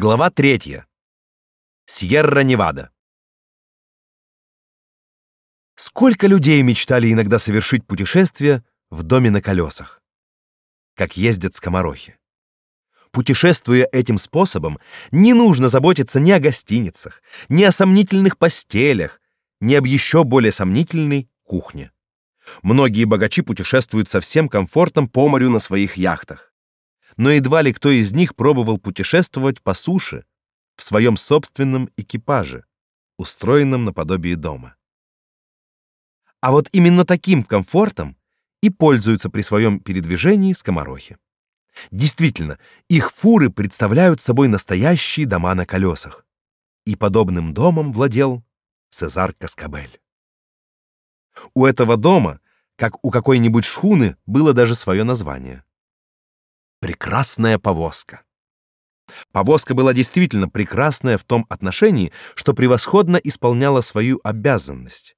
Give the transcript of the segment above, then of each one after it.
Глава третья. Сьерра-Невада. Сколько людей мечтали иногда совершить путешествие в доме на колесах, как ездят скоморохи. Путешествуя этим способом, не нужно заботиться ни о гостиницах, ни о сомнительных постелях, ни об еще более сомнительной кухне. Многие богачи путешествуют со всем комфортом по морю на своих яхтах но едва ли кто из них пробовал путешествовать по суше в своем собственном экипаже, устроенном наподобие дома. А вот именно таким комфортом и пользуются при своем передвижении скоморохи. Действительно, их фуры представляют собой настоящие дома на колесах. И подобным домом владел Цезар Каскабель. У этого дома, как у какой-нибудь шхуны, было даже свое название прекрасная повозка. Повозка была действительно прекрасная в том отношении, что превосходно исполняла свою обязанность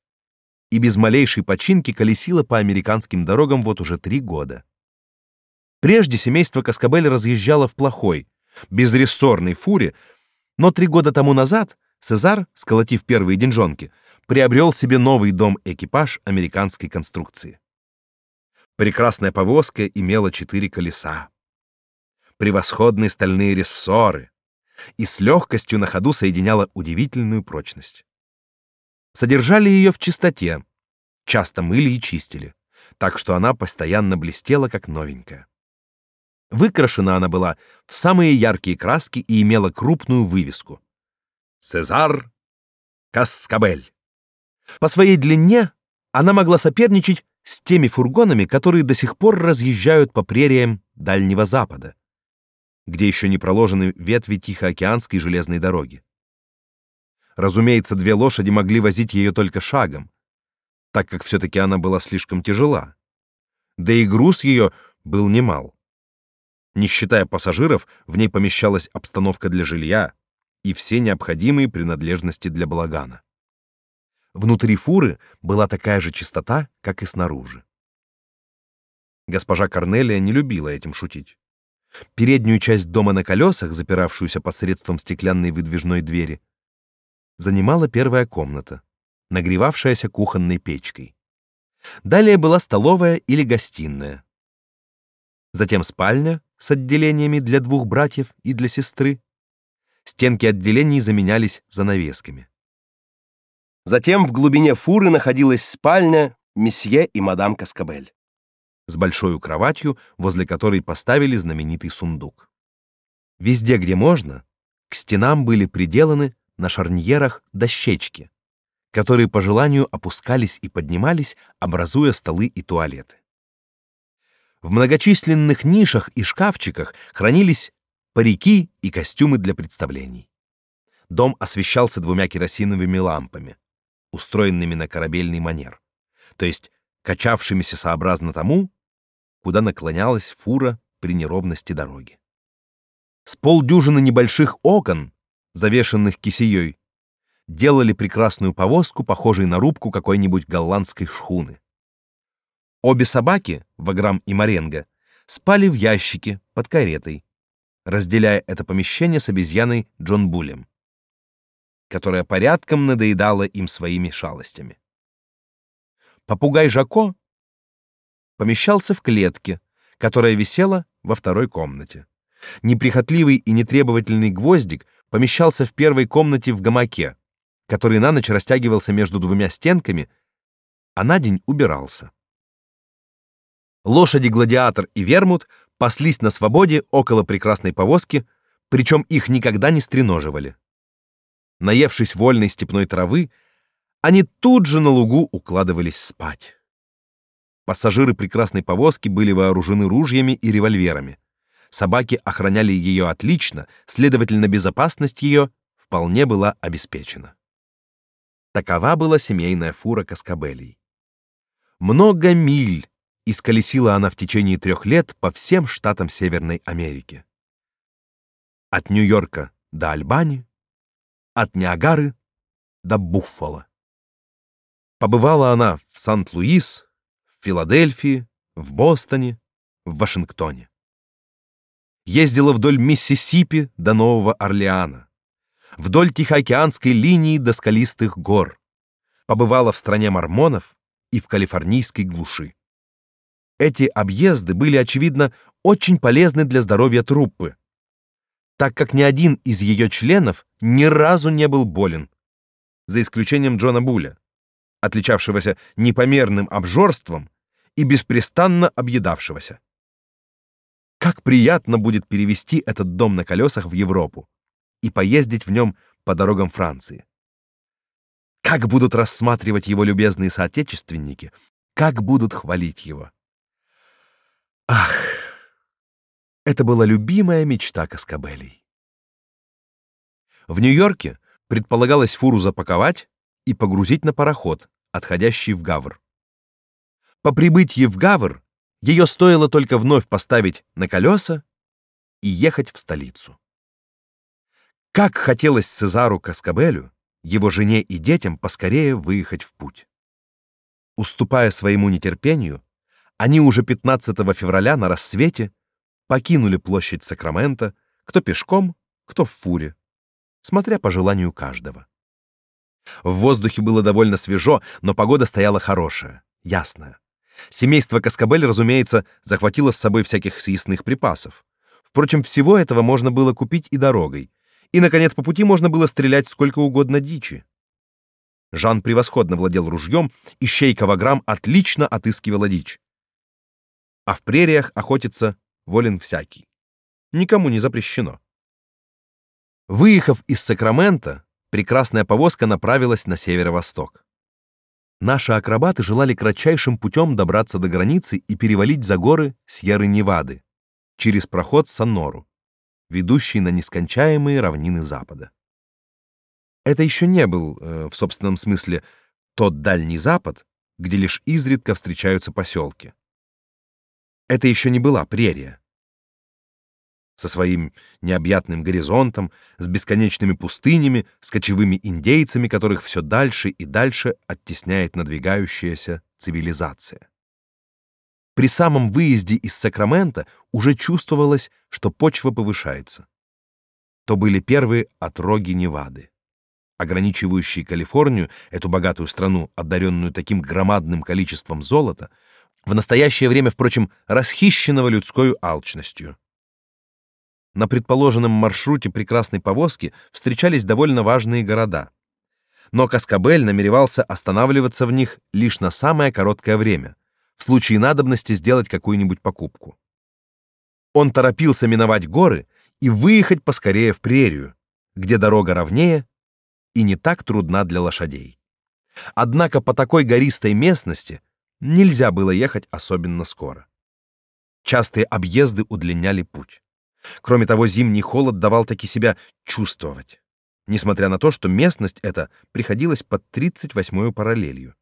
и без малейшей починки колесила по американским дорогам вот уже три года. Прежде семейство Каскабель разъезжало в плохой, безрессорной фуре, но три года тому назад Цезар, сколотив первые деньжонки, приобрел себе новый дом-экипаж американской конструкции. Прекрасная повозка имела четыре колеса, превосходные стальные рессоры и с легкостью на ходу соединяла удивительную прочность. Содержали ее в чистоте, часто мыли и чистили, так что она постоянно блестела как новенькая. Выкрашена она была в самые яркие краски и имела крупную вывеску: Цезар Каскабель. По своей длине она могла соперничать с теми фургонами, которые до сих пор разъезжают по прериям Дальнего Запада где еще не проложены ветви Тихоокеанской железной дороги. Разумеется, две лошади могли возить ее только шагом, так как все-таки она была слишком тяжела. Да и груз ее был немал. Не считая пассажиров, в ней помещалась обстановка для жилья и все необходимые принадлежности для балагана. Внутри фуры была такая же чистота, как и снаружи. Госпожа Корнелия не любила этим шутить. Переднюю часть дома на колесах, запиравшуюся посредством стеклянной выдвижной двери, занимала первая комната, нагревавшаяся кухонной печкой. Далее была столовая или гостиная. Затем спальня с отделениями для двух братьев и для сестры. Стенки отделений заменялись занавесками. Затем в глубине фуры находилась спальня месье и мадам Каскабель с большой кроватью, возле которой поставили знаменитый сундук. Везде, где можно, к стенам были приделаны на шарньерах дощечки, которые по желанию опускались и поднимались, образуя столы и туалеты. В многочисленных нишах и шкафчиках хранились парики и костюмы для представлений. Дом освещался двумя керосиновыми лампами, устроенными на корабельный манер, то есть качавшимися сообразно тому, куда наклонялась фура при неровности дороги. С полдюжины небольших окон, завешенных кисеей, делали прекрасную повозку, похожей на рубку какой-нибудь голландской шхуны. Обе собаки, Ваграм и Маренго, спали в ящике под каретой, разделяя это помещение с обезьяной Джон Булем, которая порядком надоедала им своими шалостями. Попугай Жако помещался в клетке, которая висела во второй комнате. Неприхотливый и нетребовательный гвоздик помещался в первой комнате в гамаке, который на ночь растягивался между двумя стенками, а на день убирался. Лошади Гладиатор и Вермут паслись на свободе около прекрасной повозки, причем их никогда не стреноживали. Наевшись вольной степной травы, они тут же на лугу укладывались спать. Пассажиры прекрасной повозки были вооружены ружьями и револьверами. Собаки охраняли ее отлично, следовательно, безопасность ее вполне была обеспечена. Такова была семейная фура Каскабелей. Много миль исколесила она в течение трех лет по всем штатам Северной Америки. От Нью-Йорка до Альбани, от Ниагары до Буффало. Побывала она в Сант-Луис, Филадельфии, в Бостоне, в Вашингтоне. ездила вдоль Миссисипи до Нового Орлеана, вдоль Тихоокеанской линии до скалистых гор, побывала в стране мормонов и в калифорнийской глуши. Эти объезды были, очевидно, очень полезны для здоровья труппы, так как ни один из ее членов ни разу не был болен, за исключением Джона Буля, отличавшегося непомерным обжорством и беспрестанно объедавшегося. Как приятно будет перевести этот дом на колесах в Европу и поездить в нем по дорогам Франции. Как будут рассматривать его любезные соотечественники, как будут хвалить его. Ах, это была любимая мечта Каскабелей. В Нью-Йорке предполагалось фуру запаковать и погрузить на пароход, отходящий в Гавр. По прибытии в Гавр ее стоило только вновь поставить на колеса и ехать в столицу. Как хотелось Цезару Каскабелю, его жене и детям поскорее выехать в путь. Уступая своему нетерпению, они уже 15 февраля на рассвете покинули площадь Сакрамента, кто пешком, кто в фуре, смотря по желанию каждого. В воздухе было довольно свежо, но погода стояла хорошая, ясная. Семейство Каскабель, разумеется, захватило с собой всяких съестных припасов. Впрочем, всего этого можно было купить и дорогой. И, наконец, по пути можно было стрелять сколько угодно дичи. Жан превосходно владел ружьем, и Щейка Ваграм отлично отыскивала дичь а в прериях охотиться волен всякий. Никому не запрещено. Выехав из Сакрамента, прекрасная повозка направилась на северо-восток. Наши акробаты желали кратчайшим путем добраться до границы и перевалить за горы Сьерры-Невады через проход Сонору, ведущий на нескончаемые равнины Запада. Это еще не был, э, в собственном смысле, тот дальний Запад, где лишь изредка встречаются поселки. Это еще не была прерия. Со своим необъятным горизонтом, с бесконечными пустынями, с кочевыми индейцами, которых все дальше и дальше оттесняет надвигающаяся цивилизация. При самом выезде из Сакрамента уже чувствовалось, что почва повышается. То были первые отроги Невады, ограничивающие Калифорнию, эту богатую страну, одаренную таким громадным количеством золота, в настоящее время, впрочем, расхищенного людской алчностью. На предположенном маршруте прекрасной повозки встречались довольно важные города. Но Каскабель намеревался останавливаться в них лишь на самое короткое время, в случае надобности сделать какую-нибудь покупку. Он торопился миновать горы и выехать поскорее в прерию, где дорога ровнее и не так трудна для лошадей. Однако по такой гористой местности нельзя было ехать особенно скоро. Частые объезды удлиняли путь. Кроме того, зимний холод давал таки себя чувствовать, несмотря на то, что местность эта приходилась под 38-ю параллелью,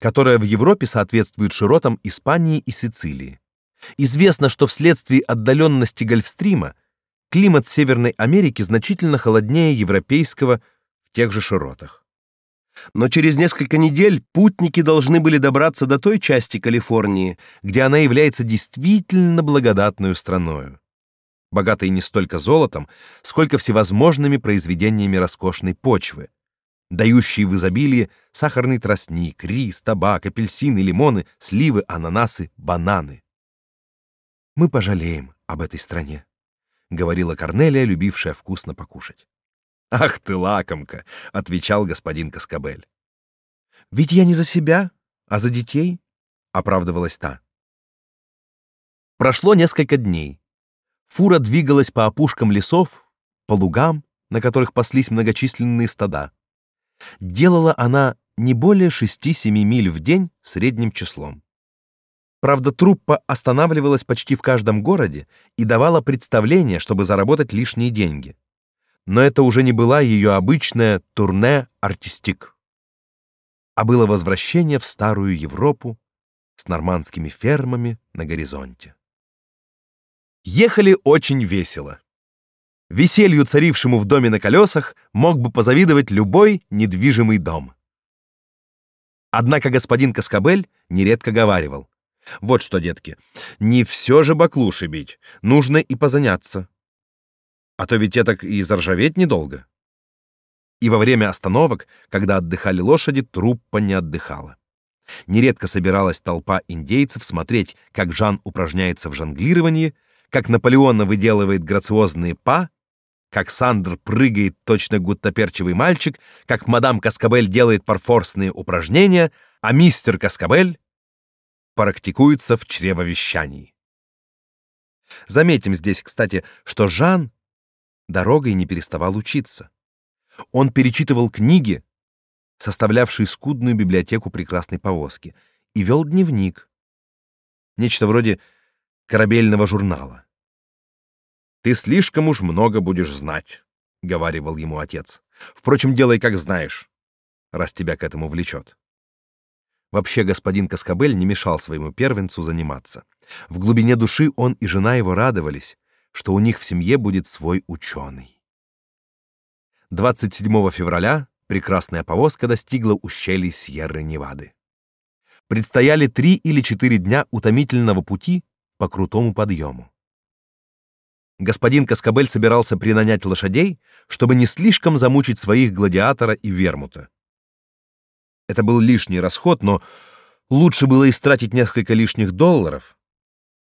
которая в Европе соответствует широтам Испании и Сицилии. Известно, что вследствие отдаленности Гольфстрима климат Северной Америки значительно холоднее европейского в тех же широтах. Но через несколько недель путники должны были добраться до той части Калифорнии, где она является действительно благодатной страной, богатой не столько золотом, сколько всевозможными произведениями роскошной почвы, дающей в изобилии сахарный тростник, рис, табак, апельсины, лимоны, сливы, ананасы, бананы. Мы пожалеем об этой стране, говорила Корнелия, любившая вкусно покушать. Ах ты лакомка, отвечал господин Каскабель. Ведь я не за себя, а за детей, оправдывалась та. Прошло несколько дней. Фура двигалась по опушкам лесов, по лугам, на которых паслись многочисленные стада. Делала она не более 6-7 миль в день средним числом. Правда, труппа останавливалась почти в каждом городе и давала представления, чтобы заработать лишние деньги но это уже не была ее обычная турне артистик, а было возвращение в старую Европу с нормандскими фермами на горизонте. Ехали очень весело. Веселью, царившему в доме на колесах, мог бы позавидовать любой недвижимый дом. Однако господин Каскабель нередко говаривал: Вот что, детки, не все же баклуши бить, нужно и позаняться. А то ведь это и заржаветь недолго. И во время остановок, когда отдыхали лошади, труппа не отдыхала. Нередко собиралась толпа индейцев смотреть, как Жан упражняется в жонглировании, как Наполеон выделывает грациозные па, как Сандр прыгает точно гуттаперчивый мальчик, как мадам Каскабель делает парфорсные упражнения, а мистер Каскабель практикуется в чревовещании. Заметим здесь, кстати, что Жан дорогой не переставал учиться. Он перечитывал книги, составлявшие скудную библиотеку прекрасной повозки, и вел дневник. Нечто вроде корабельного журнала. «Ты слишком уж много будешь знать», — говаривал ему отец. «Впрочем, делай, как знаешь, раз тебя к этому влечет». Вообще господин Каскабель не мешал своему первенцу заниматься. В глубине души он и жена его радовались, что у них в семье будет свой ученый. 27 февраля прекрасная повозка достигла ущелья Сьерры-Невады. Предстояли три или четыре дня утомительного пути по крутому подъему. Господин Каскабель собирался принанять лошадей, чтобы не слишком замучить своих гладиатора и вермута. Это был лишний расход, но лучше было истратить несколько лишних долларов,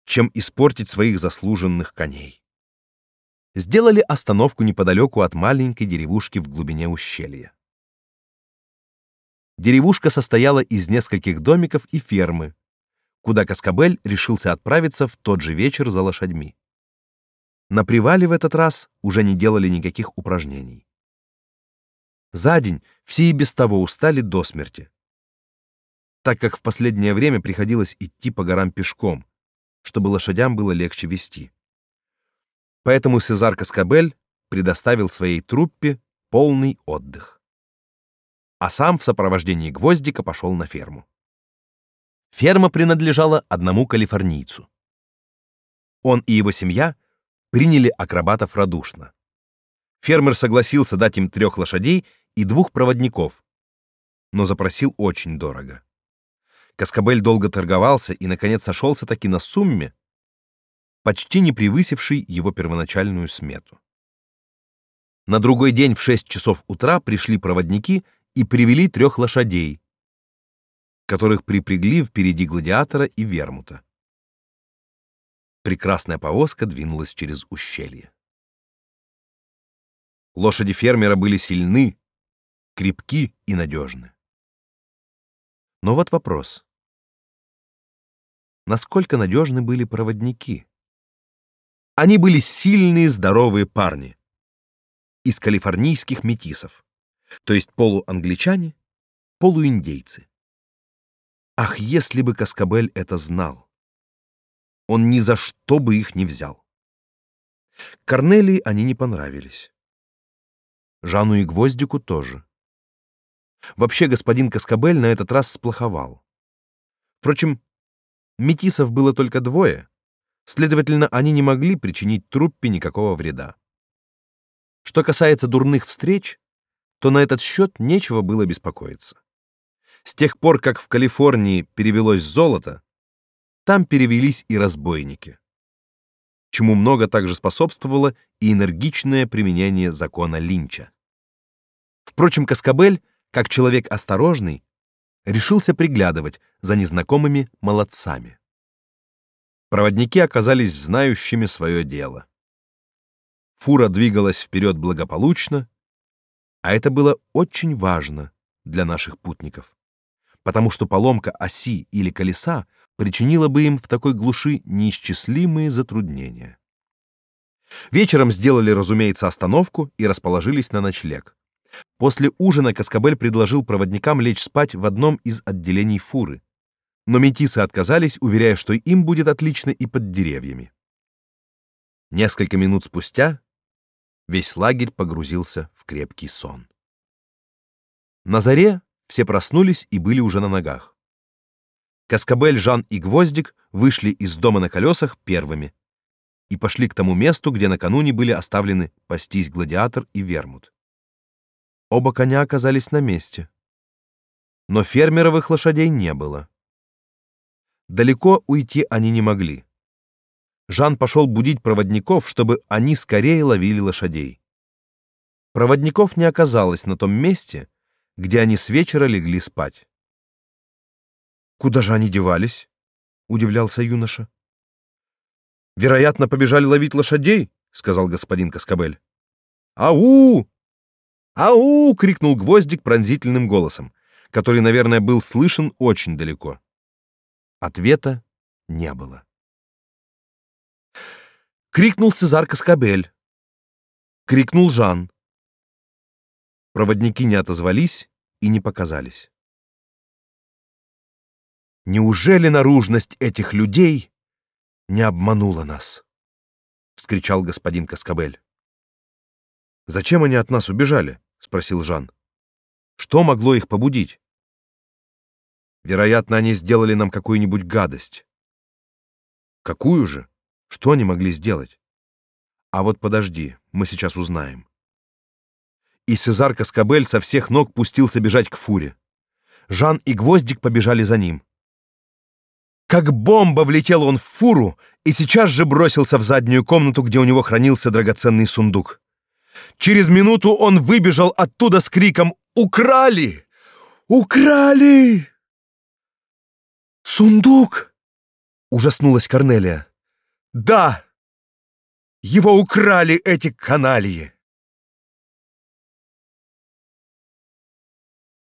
чем испортить своих заслуженных коней. Сделали остановку неподалеку от маленькой деревушки в глубине ущелья. Деревушка состояла из нескольких домиков и фермы, куда Каскабель решился отправиться в тот же вечер за лошадьми. На привале в этот раз уже не делали никаких упражнений. За день все и без того устали до смерти, так как в последнее время приходилось идти по горам пешком, чтобы лошадям было легче вести. Поэтому Сезар Каскабель предоставил своей труппе полный отдых. А сам в сопровождении Гвоздика пошел на ферму. Ферма принадлежала одному калифорнийцу. Он и его семья приняли акробатов радушно. Фермер согласился дать им трех лошадей и двух проводников, но запросил очень дорого. Каскабель долго торговался и наконец сошелся таки на сумме, почти не превысившей его первоначальную смету. На другой день в 6 часов утра пришли проводники и привели трех лошадей, которых припрягли впереди гладиатора и вермута. Прекрасная повозка двинулась через ущелье. Лошади фермера были сильны, крепки и надежны. Но вот вопрос насколько надежны были проводники. Они были сильные, здоровые парни из калифорнийских метисов, то есть полуангличане, полуиндейцы. Ах, если бы Каскабель это знал! Он ни за что бы их не взял. Корнелии они не понравились. Жану и Гвоздику тоже. Вообще господин Каскабель на этот раз сплоховал. Впрочем, Метисов было только двое, следовательно, они не могли причинить труппе никакого вреда. Что касается дурных встреч, то на этот счет нечего было беспокоиться. С тех пор, как в Калифорнии перевелось золото, там перевелись и разбойники, чему много также способствовало и энергичное применение закона Линча. Впрочем, Каскабель, как человек осторожный, решился приглядывать за незнакомыми молодцами. Проводники оказались знающими свое дело. Фура двигалась вперед благополучно, а это было очень важно для наших путников, потому что поломка оси или колеса причинила бы им в такой глуши неисчислимые затруднения. Вечером сделали, разумеется, остановку и расположились на ночлег. После ужина Каскабель предложил проводникам лечь спать в одном из отделений фуры, но метисы отказались, уверяя, что им будет отлично и под деревьями. Несколько минут спустя весь лагерь погрузился в крепкий сон. На заре все проснулись и были уже на ногах. Каскабель, Жан и Гвоздик вышли из дома на колесах первыми и пошли к тому месту, где накануне были оставлены пастись гладиатор и вермут. Оба коня оказались на месте. Но фермеровых лошадей не было. Далеко уйти они не могли. Жан пошел будить проводников, чтобы они скорее ловили лошадей. Проводников не оказалось на том месте, где они с вечера легли спать. Куда же они девались? удивлялся юноша. Вероятно, побежали ловить лошадей, сказал господин Каскабель. Ау! Ау! крикнул Гвоздик пронзительным голосом, который, наверное, был слышен очень далеко. Ответа не было. Крикнул Сезар Каскабель. Крикнул Жан. Проводники не отозвались и не показались. Неужели наружность этих людей не обманула нас? вскричал господин Каскабель. Зачем они от нас убежали? спросил Жан. Что могло их побудить? Вероятно, они сделали нам какую-нибудь гадость. Какую же? Что они могли сделать? А вот подожди, мы сейчас узнаем. И Сезар Каскабель со всех ног пустился бежать к фуре. Жан и Гвоздик побежали за ним. Как бомба влетел он в фуру и сейчас же бросился в заднюю комнату, где у него хранился драгоценный сундук. Через минуту он выбежал оттуда с криком «Украли! Украли!» «Сундук!» — ужаснулась Корнелия. «Да! Его украли эти каналии!»